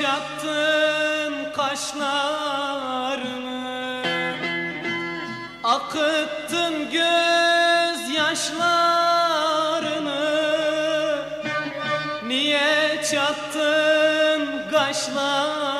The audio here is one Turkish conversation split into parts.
yattın kaşlarını. Akıttın göz yaşlarını Niye çattın kaşlarını?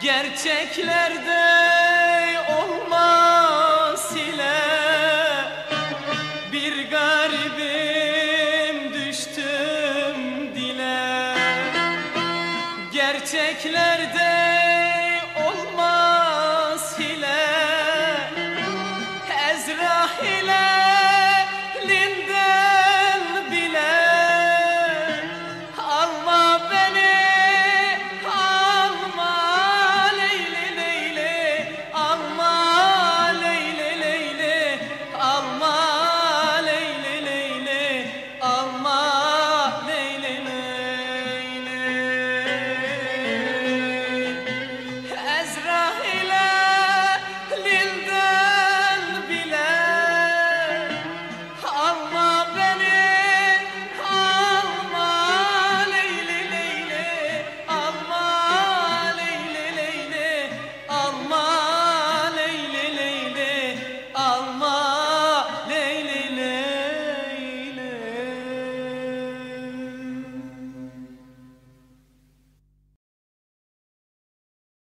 gerçeklerde